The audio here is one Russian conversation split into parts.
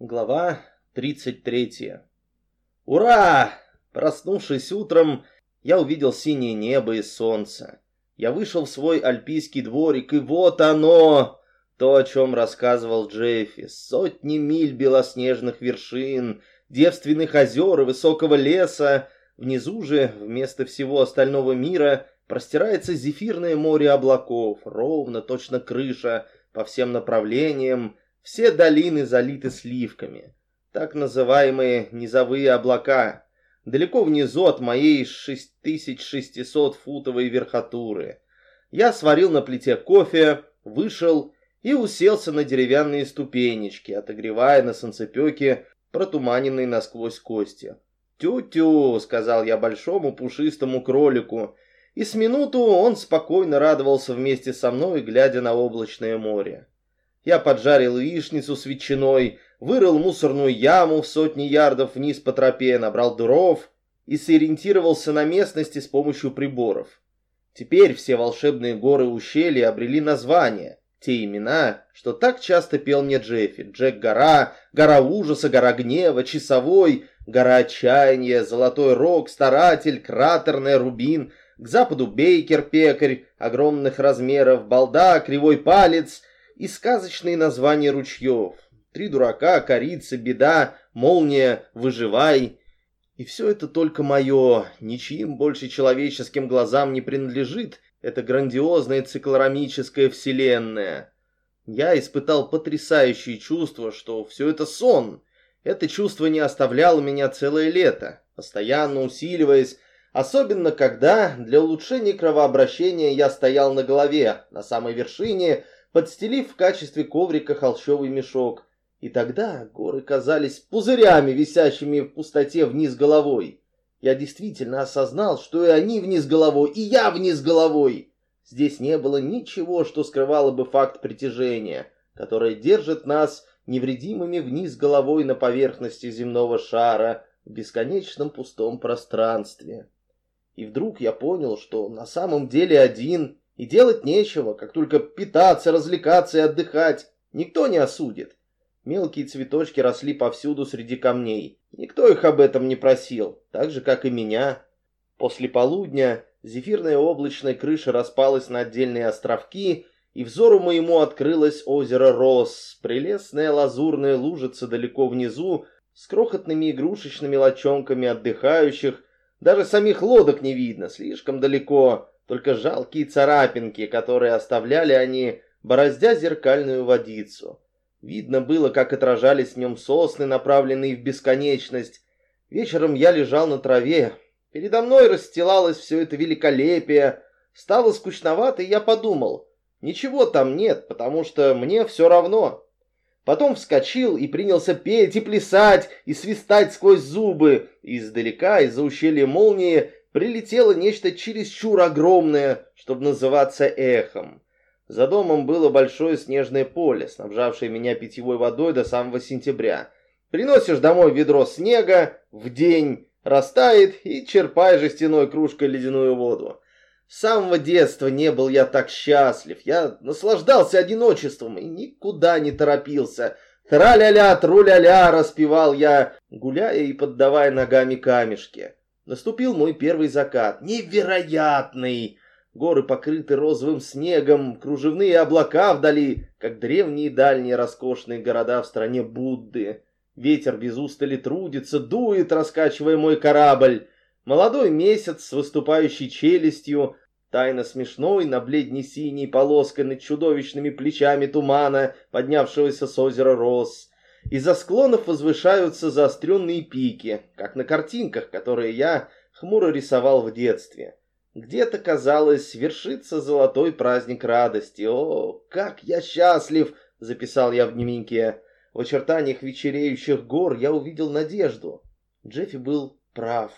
Глава 33. Ура! Проснувшись утром, я увидел синее небо и солнце. Я вышел в свой альпийский дворик, и вот оно! То, о чем рассказывал Джеффи. Сотни миль белоснежных вершин, девственных озер и высокого леса. Внизу же, вместо всего остального мира, простирается зефирное море облаков, ровно, точно крыша, по всем направлениям, все долины залиты сливками. Так называемые низовые облака. Далеко внизу от моей 6600-футовой верхотуры. Я сварил на плите кофе, вышел и уселся на деревянные ступенечки, отогревая на солнцепеке протуманенные насквозь кости. «Тю-тю», — сказал я большому пушистому кролику, и с минуту он спокойно радовался вместе со мной, глядя на облачное море. Я поджарил яичницу с ветчиной, вырыл мусорную яму в сотни ярдов вниз по тропе, набрал дров и сориентировался на местности с помощью приборов. Теперь все волшебные горы ущелья обрели название, те имена, что так часто пел мне Джеффи. Джек-гора, гора ужаса, гора гнева, часовой, гора отчаяния, золотой рог, старатель, кратерная, рубин, к западу Бейкер-пекарь огромных размеров, балда, кривой палец — и сказочные названия ручьев. Три дурака, корица, беда, молния, выживай. И все это только мое, ничьим больше человеческим глазам не принадлежит, это грандиозная циклорамическая вселенная. Я испытал потрясающее чувство, что все это сон. Это чувство не оставляло меня целое лето, постоянно усиливаясь, особенно когда для улучшения кровообращения я стоял на голове, на самой вершине, подстелив в качестве коврика холщовый мешок. И тогда горы казались пузырями, висящими в пустоте вниз головой. Я действительно осознал, что и они вниз головой, и я вниз головой. Здесь не было ничего, что скрывало бы факт притяжения, которое держит нас невредимыми вниз головой на поверхности земного шара в бесконечном пустом пространстве. И вдруг я понял, что на самом деле один и делать нечего, как только питаться, развлекаться и отдыхать. Никто не осудит. Мелкие цветочки росли повсюду среди камней. Никто их об этом не просил, так же, как и меня. После полудня зефирная облачная крыша распалась на отдельные островки, и взору моему открылось озеро Рос, прелестная лазурная лужица далеко внизу, с крохотными игрушечными лочонками отдыхающих. Даже самих лодок не видно, слишком далеко только жалкие царапинки, которые оставляли они, бороздя зеркальную водицу. Видно было, как отражались в нем сосны, направленные в бесконечность. Вечером я лежал на траве. Передо мной расстилалось все это великолепие. Стало скучновато, и я подумал, ничего там нет, потому что мне все равно. Потом вскочил и принялся петь и плясать, и свистать сквозь зубы. Издалека, из-за ущелья молнии, прилетело нечто чересчур огромное, чтобы называться эхом. За домом было большое снежное поле, снабжавшее меня питьевой водой до самого сентября. Приносишь домой ведро снега в день, растает и черпай жестяной кружкой ледяную воду. С самого детства не был я так счастлив. Я наслаждался одиночеством и никуда не торопился. Тра-ля-ля, тру-ля-ля, распевал я, гуляя и поддавая ногами камешки. Наступил мой первый закат. Невероятный! Горы покрыты розовым снегом, кружевные облака вдали, как древние дальние роскошные города в стране Будды. Ветер без устали трудится, дует, раскачивая мой корабль. Молодой месяц с выступающей челюстью, тайно смешной, на бледне синей полоской над чудовищными плечами тумана, поднявшегося с озера Рос. Из-за склонов возвышаются заостренные пики, как на картинках, которые я хмуро рисовал в детстве. Где-то, казалось, вершится золотой праздник радости. «О, как я счастлив!» — записал я в дневнике. В очертаниях вечереющих гор я увидел надежду. Джеффи был прав.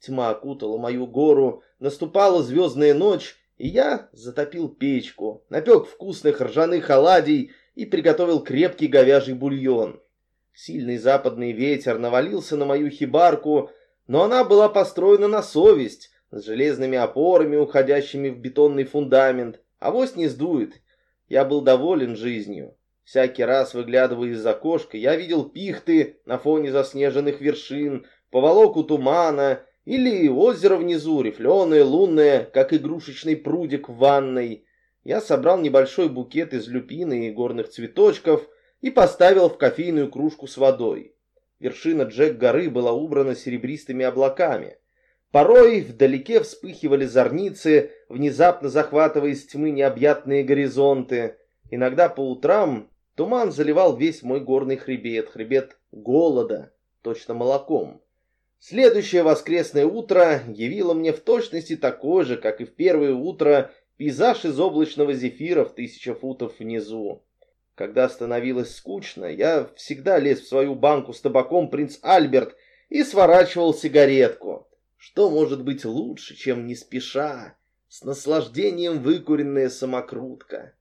Тьма окутала мою гору, наступала звездная ночь, и я затопил печку, напек вкусных ржаных оладий и приготовил крепкий говяжий бульон. Сильный западный ветер навалился на мою хибарку, но она была построена на совесть, с железными опорами, уходящими в бетонный фундамент. Авось не сдует. Я был доволен жизнью. Всякий раз, выглядывая из окошка, я видел пихты на фоне заснеженных вершин, поволоку тумана или озеро внизу, рифленое, лунное, как игрушечный прудик в ванной. Я собрал небольшой букет из люпины и горных цветочков и поставил в кофейную кружку с водой. Вершина Джек-горы была убрана серебристыми облаками. Порой вдалеке вспыхивали зорницы, внезапно захватывая из тьмы необъятные горизонты. Иногда по утрам туман заливал весь мой горный хребет, хребет голода, точно молоком. Следующее воскресное утро явило мне в точности такое же, как и в первое утро, пейзаж из облачного зефира в тысяча футов внизу. Когда становилось скучно, я всегда лез в свою банку с табаком «Принц Альберт» и сворачивал сигаретку. Что может быть лучше, чем не спеша, с наслаждением выкуренная самокрутка?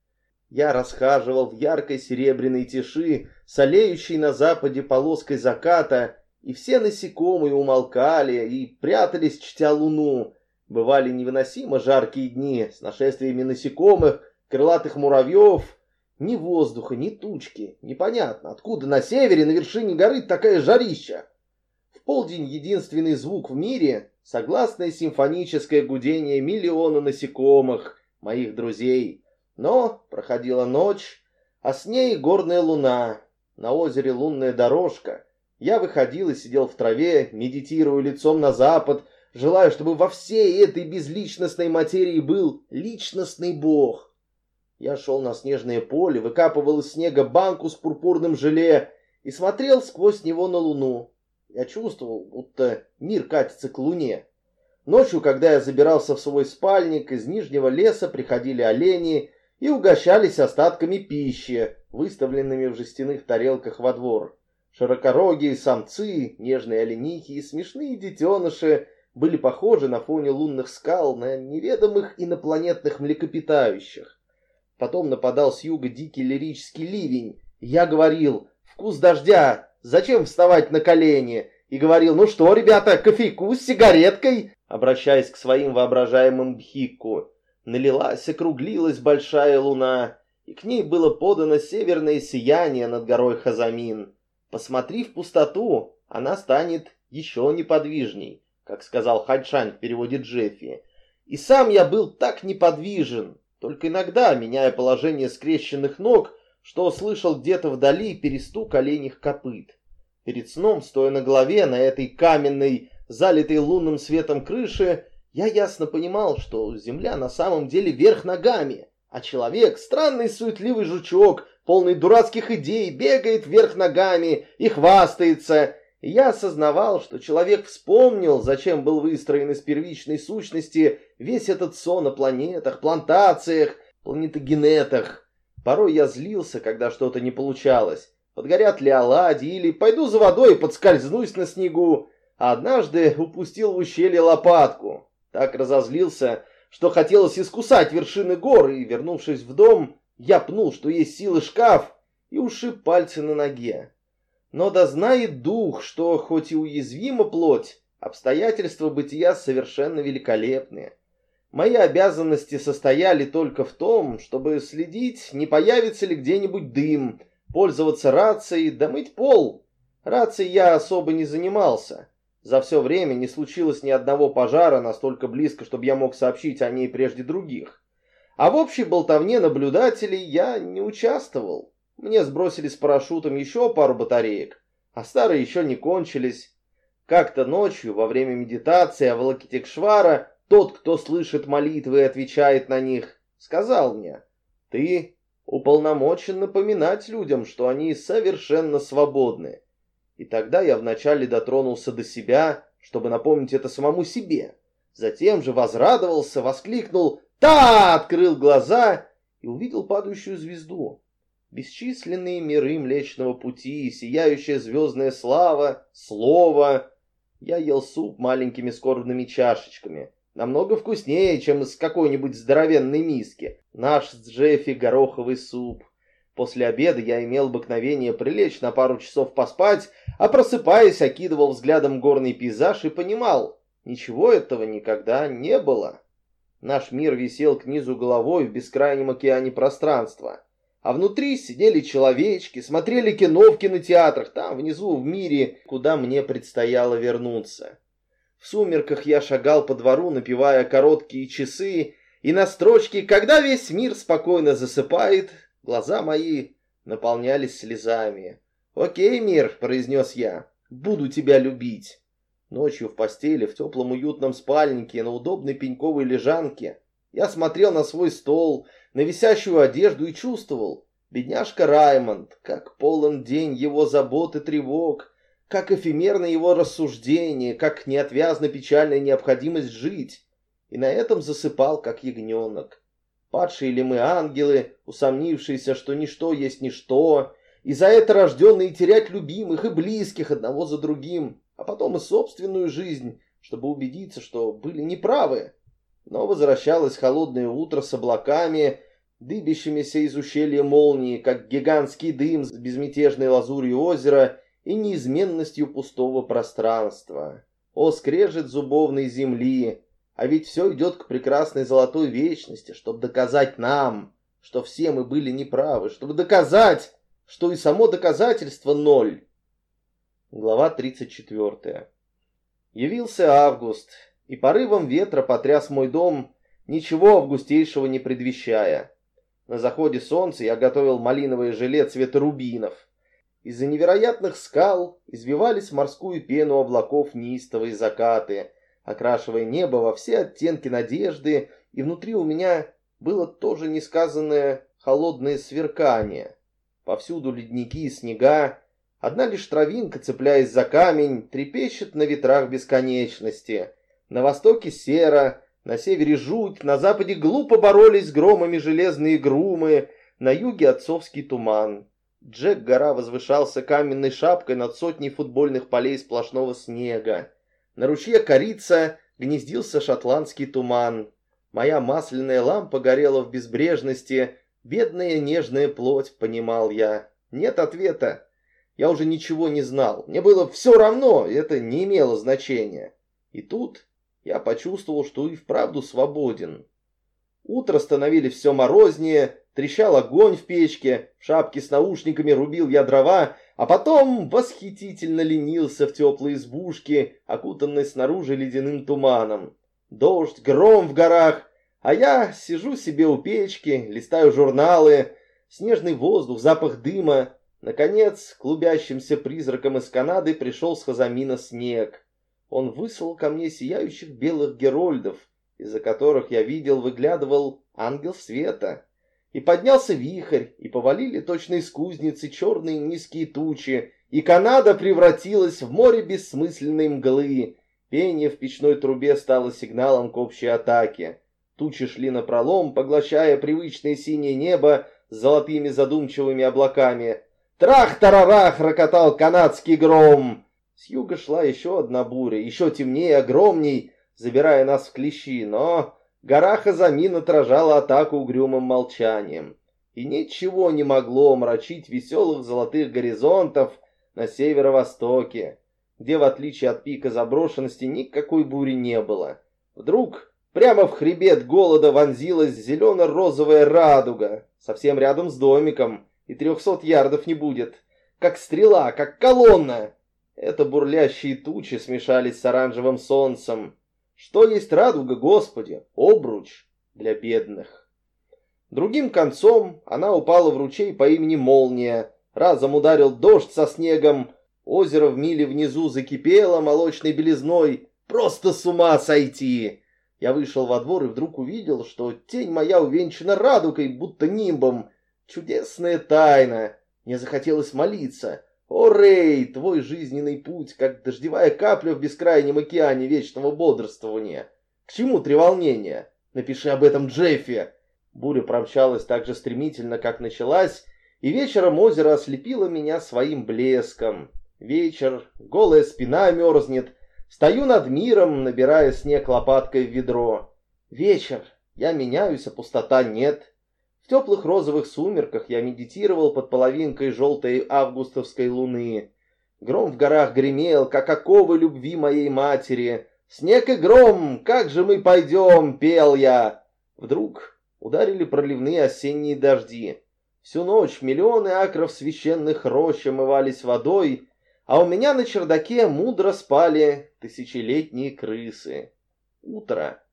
Я расхаживал в яркой серебряной тиши, солеющей на западе полоской заката, и все насекомые умолкали и прятались, чтя луну. Бывали невыносимо жаркие дни с нашествиями насекомых, крылатых муравьев. Ни воздуха, ни тучки. Непонятно, откуда на севере, на вершине горы такая жарища. В полдень единственный звук в мире — согласное симфоническое гудение миллиона насекомых, моих друзей. Но проходила ночь, а с ней горная луна, на озере лунная дорожка — я выходил и сидел в траве, медитируя лицом на запад, желая, чтобы во всей этой безличностной материи был личностный бог. Я шел на снежное поле, выкапывал из снега банку с пурпурным желе и смотрел сквозь него на луну. Я чувствовал, будто мир катится к луне. Ночью, когда я забирался в свой спальник, из нижнего леса приходили олени и угощались остатками пищи, выставленными в жестяных тарелках во двор. Широкорогие самцы, нежные оленихи и смешные детеныши были похожи на фоне лунных скал на неведомых инопланетных млекопитающих. Потом нападал с юга дикий лирический ливень. Я говорил «Вкус дождя! Зачем вставать на колени?» И говорил «Ну что, ребята, кофейку с сигареткой?» Обращаясь к своим воображаемым бхикку. Налилась, округлилась большая луна, и к ней было подано северное сияние над горой Хазамин. Посмотри в пустоту, она станет еще неподвижней, как сказал Хадшань в переводе Джеффи. И сам я был так неподвижен, только иногда, меняя положение скрещенных ног, что слышал где-то вдали перестук оленьих копыт. Перед сном, стоя на голове на этой каменной, залитой лунным светом крыше, я ясно понимал, что земля на самом деле вверх ногами, а человек — странный суетливый жучок, полный дурацких идей, бегает вверх ногами и хвастается. И я осознавал, что человек вспомнил, зачем был выстроен из первичной сущности весь этот сон о планетах, плантациях, планетогенетах. Порой я злился, когда что-то не получалось. Подгорят ли оладьи или пойду за водой и подскользнусь на снегу. А однажды упустил в ущелье лопатку. Так разозлился, что хотелось искусать вершины гор, и, вернувшись в дом, я пнул, что есть силы шкаф, и ушиб пальцы на ноге. Но да знает дух, что хоть и уязвима плоть, обстоятельства бытия совершенно великолепные. Мои обязанности состояли только в том, чтобы следить, не появится ли где-нибудь дым, пользоваться рацией, домыть пол. Рацией я особо не занимался. За все время не случилось ни одного пожара настолько близко, чтобы я мог сообщить о ней прежде других. А в общей болтовне наблюдателей я не участвовал. Мне сбросили с парашютом еще пару батареек, а старые еще не кончились. Как-то ночью, во время медитации Авалокитекшвара, тот, кто слышит молитвы и отвечает на них, сказал мне, «Ты уполномочен напоминать людям, что они совершенно свободны». И тогда я вначале дотронулся до себя, чтобы напомнить это самому себе. Затем же возрадовался, воскликнул Та открыл глаза и увидел падающую звезду. Бесчисленные миры Млечного Пути, сияющая звездная слава, слово. Я ел суп маленькими скорбными чашечками. Намного вкуснее, чем из какой-нибудь здоровенной миски. Наш с Джеффи гороховый суп. После обеда я имел обыкновение прилечь на пару часов поспать, а просыпаясь, окидывал взглядом горный пейзаж и понимал, ничего этого никогда не было. Наш мир висел к низу головой в бескрайнем океане пространства. А внутри сидели человечки, смотрели кино в кинотеатрах, там внизу в мире, куда мне предстояло вернуться. В сумерках я шагал по двору, напевая короткие часы, и на строчке «Когда весь мир спокойно засыпает», глаза мои наполнялись слезами. «Окей, мир», — произнес я, — «буду тебя любить». Ночью в постели, в теплом уютном спальнике, на удобной пеньковой лежанке, я смотрел на свой стол, на висящую одежду и чувствовал, бедняжка Раймонд, как полон день его забот и тревог, как эфемерно его рассуждение, как неотвязна печальная необходимость жить. И на этом засыпал, как ягненок. Падшие ли мы ангелы, усомнившиеся, что ничто есть ничто, и за это рожденные терять любимых и близких одного за другим, а потом и собственную жизнь, чтобы убедиться, что были неправы. Но возвращалось холодное утро с облаками, дыбящимися из ущелья молнии, как гигантский дым с безмятежной лазурью озера и неизменностью пустого пространства. О, скрежет зубовной земли! А ведь все идет к прекрасной золотой вечности, чтобы доказать нам, что все мы были неправы, чтобы доказать, что и само доказательство ноль. Глава 34. Явился август, и порывом ветра потряс мой дом, ничего августейшего не предвещая. На заходе солнца я готовил малиновое желе цвета рубинов. Из-за невероятных скал извивались морскую пену облаков неистовые закаты, окрашивая небо во все оттенки надежды, и внутри у меня было тоже несказанное холодное сверкание. Повсюду ледники и снега, одна лишь травинка, цепляясь за камень, трепещет на ветрах бесконечности. На востоке сера, на севере жуть, на западе глупо боролись громами железные грумы, на юге отцовский туман. Джек-гора возвышался каменной шапкой над сотней футбольных полей сплошного снега. На ручье Корица гнездился шотландский туман. Моя масляная лампа горела в безбрежности. Бедная нежная плоть, понимал я. Нет ответа. Я уже ничего не знал. Мне было все равно, это не имело значения. И тут я почувствовал, что и вправду свободен. Утро становились все морознее, трещал огонь в печке, в шапке с наушниками рубил я дрова, а потом восхитительно ленился в теплой избушке, окутанной снаружи ледяным туманом. Дождь, гром в горах, а я сижу себе у печки, листаю журналы, снежный воздух, запах дыма. Наконец, клубящимся призраком из Канады пришел с Хазамина снег. Он выслал ко мне сияющих белых герольдов, из-за которых я видел, выглядывал ангел света. И поднялся вихрь, и повалили точно из кузницы черные низкие тучи, и Канада превратилась в море бессмысленной мглы. Пение в печной трубе стало сигналом к общей атаке. Тучи шли напролом, поглощая привычное синее небо с золотыми задумчивыми облаками. Трах-тарарах рокотал канадский гром. С юга шла еще одна буря, еще темнее, огромней, забирая нас в клещи, но Гора Хазамин отражала атаку угрюмым молчанием. И ничего не могло омрачить веселых золотых горизонтов на северо-востоке, где, в отличие от пика заброшенности, никакой бури не было. Вдруг прямо в хребет голода вонзилась зелено-розовая радуга, совсем рядом с домиком, и трехсот ярдов не будет. Как стрела, как колонна. Это бурлящие тучи смешались с оранжевым солнцем. Что есть радуга, Господи? Обруч для бедных. Другим концом она упала в ручей по имени Молния. Разом ударил дождь со снегом. Озеро в миле внизу закипело молочной белизной. Просто с ума сойти! Я вышел во двор и вдруг увидел, что тень моя увенчана радугой, будто нимбом. Чудесная тайна. Мне захотелось молиться. О, твой жизненный путь, как дождевая капля в бескрайнем океане вечного бодрствования. К чему треволнение? Напиши об этом Джеффи. Буря промчалась так же стремительно, как началась, и вечером озеро ослепило меня своим блеском. Вечер, голая спина мерзнет, стою над миром, набирая снег лопаткой в ведро. Вечер, я меняюсь, а пустота нет. В теплых розовых сумерках я медитировал под половинкой желтой августовской луны. Гром в горах гремел, как оковы любви моей матери. «Снег и гром, как же мы пойдем?» — пел я. Вдруг ударили проливные осенние дожди. Всю ночь миллионы акров священных рощ омывались водой, а у меня на чердаке мудро спали тысячелетние крысы. Утро.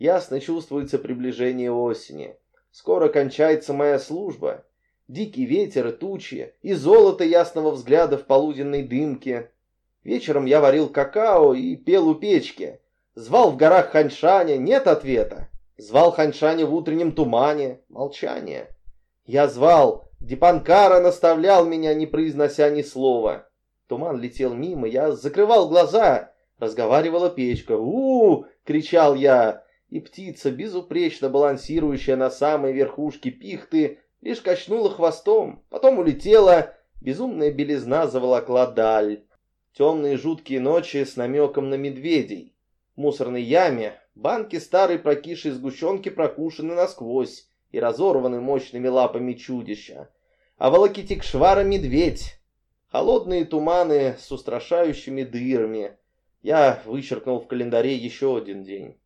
Ясно чувствуется приближение осени. Скоро кончается моя служба. Дикий ветер и тучи, и золото ясного взгляда в полуденной дымке. Вечером я варил какао и пел у печки. Звал в горах Ханьшаня, нет ответа. Звал Ханьшаня в утреннем тумане, молчание. Я звал, Дипанкара наставлял меня, не произнося ни слова. Туман летел мимо, я закрывал глаза. Разговаривала печка. у, кричал я. И птица, безупречно балансирующая на самой верхушке пихты, лишь качнула хвостом, потом улетела, безумная белизна заволокла даль. Темные жуткие ночи с намеком на медведей. В мусорной яме банки старой прокисшей сгущенки прокушены насквозь и разорваны мощными лапами чудища. А волокитикшвара медведь, Холодные туманы с устрашающими дырами. Я вычеркнул в календаре еще один день.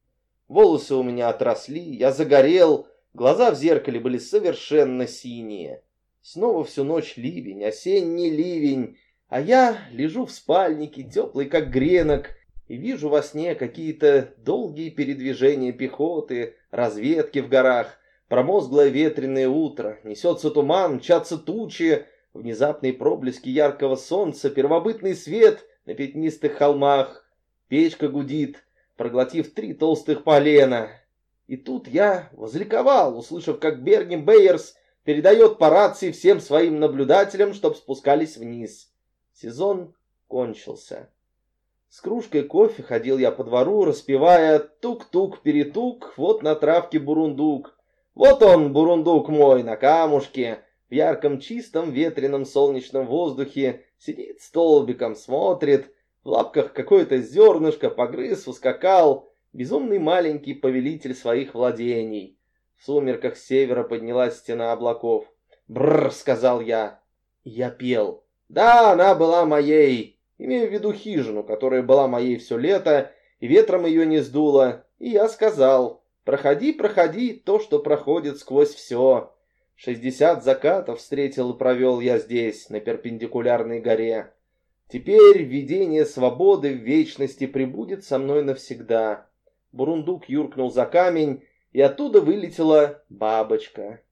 Волосы у меня отросли, я загорел, глаза в зеркале были совершенно синие. Снова всю ночь ливень, осенний ливень, а я лежу в спальнике, теплый как гренок, и вижу во сне какие-то долгие передвижения пехоты, разведки в горах, промозглое ветреное утро, несется туман, мчатся тучи, внезапные проблески яркого солнца, первобытный свет на пятнистых холмах. Печка гудит, проглотив три толстых полена. И тут я возликовал, услышав, как Берни Бейерс передает по рации всем своим наблюдателям, чтоб спускались вниз. Сезон кончился. С кружкой кофе ходил я по двору, распевая «Тук-тук-перетук, вот на травке бурундук». Вот он, бурундук мой, на камушке, в ярком чистом ветреном солнечном воздухе, сидит столбиком, смотрит, в лапках какое-то зернышко, погрыз, ускакал, безумный маленький повелитель своих владений. В сумерках с севера поднялась стена облаков. «Бррр», — сказал я. Я пел. «Да, она была моей». Имею в виду хижину, которая была моей все лето, и ветром ее не сдуло. И я сказал, «Проходи, проходи то, что проходит сквозь все». Шестьдесят закатов встретил и провел я здесь, на перпендикулярной горе. Теперь видение свободы в вечности прибудет со мной навсегда. Бурундук юркнул за камень, и оттуда вылетела бабочка.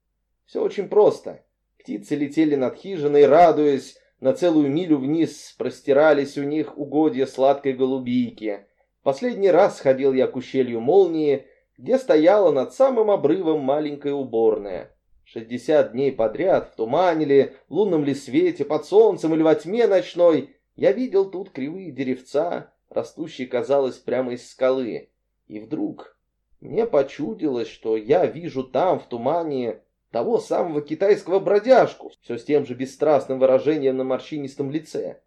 Все очень просто. Птицы летели над хижиной, радуясь, на целую милю вниз простирались у них угодья сладкой голубийки. Последний раз ходил я к ущелью молнии, где стояла над самым обрывом маленькая уборная. Шестьдесят дней подряд, в тумане ли, в лунном ли свете, под солнцем или во тьме ночной, я видел тут кривые деревца, растущие, казалось, прямо из скалы. И вдруг мне почудилось, что я вижу там, в тумане, того самого китайского бродяжку, все с тем же бесстрастным выражением на морщинистом лице.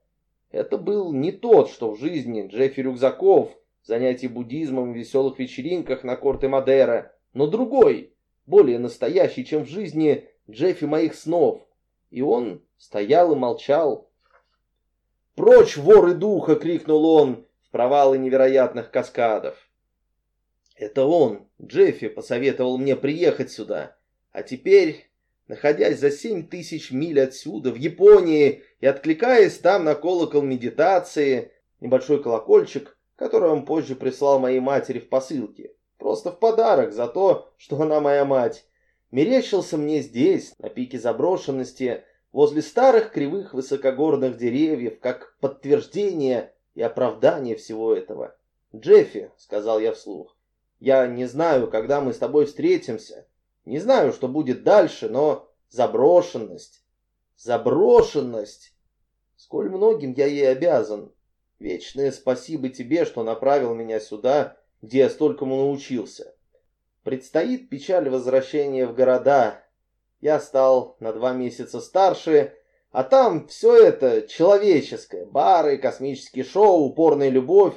Это был не тот, что в жизни Джеффи Рюкзаков, занятий буддизмом в веселых вечеринках на корте Мадера, но другой, более настоящий, чем в жизни Джеффи моих снов. И он стоял и молчал. «Прочь, воры духа!» — крикнул он в провалы невероятных каскадов. Это он, Джеффи, посоветовал мне приехать сюда. А теперь, находясь за семь тысяч миль отсюда, в Японии, и откликаясь там на колокол медитации, небольшой колокольчик, который он позже прислал моей матери в посылке, Просто в подарок за то, что она моя мать. Мерещился мне здесь, на пике заброшенности, возле старых кривых высокогорных деревьев, как подтверждение и оправдание всего этого. «Джеффи», — сказал я вслух, — «я не знаю, когда мы с тобой встретимся, не знаю, что будет дальше, но заброшенность, заброшенность, сколь многим я ей обязан. Вечное спасибо тебе, что направил меня сюда, где я столькому научился. Предстоит печаль возвращения в города. Я стал на два месяца старше, а там все это человеческое, бары, космические шоу, упорная любовь,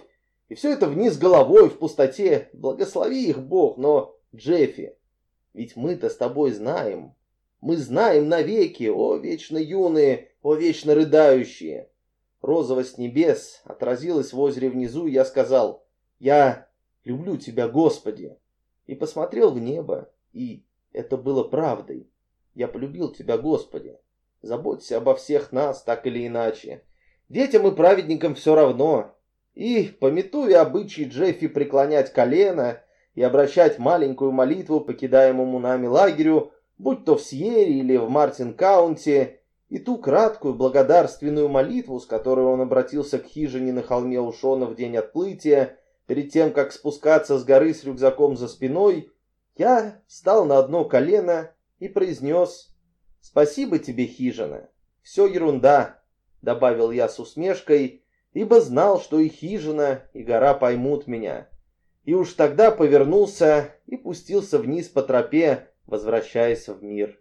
и все это вниз головой, в пустоте. Благослови их Бог, но, Джеффи, ведь мы-то с тобой знаем. Мы знаем навеки, о вечно юные, о вечно рыдающие. Розовость небес отразилась в озере внизу, и я сказал, я люблю тебя, Господи!» И посмотрел в небо, и это было правдой. Я полюбил тебя, Господи. Заботься обо всех нас, так или иначе. Детям и праведникам все равно. И, пометуя обычай Джеффи преклонять колено и обращать маленькую молитву покидаемому нами лагерю, будь то в Сьере или в Мартин-Каунте, и ту краткую благодарственную молитву, с которой он обратился к хижине на холме Ушона в день отплытия, перед тем, как спускаться с горы с рюкзаком за спиной, я встал на одно колено и произнес «Спасибо тебе, хижина, все ерунда», — добавил я с усмешкой, ибо знал, что и хижина, и гора поймут меня. И уж тогда повернулся и пустился вниз по тропе, возвращаясь в мир.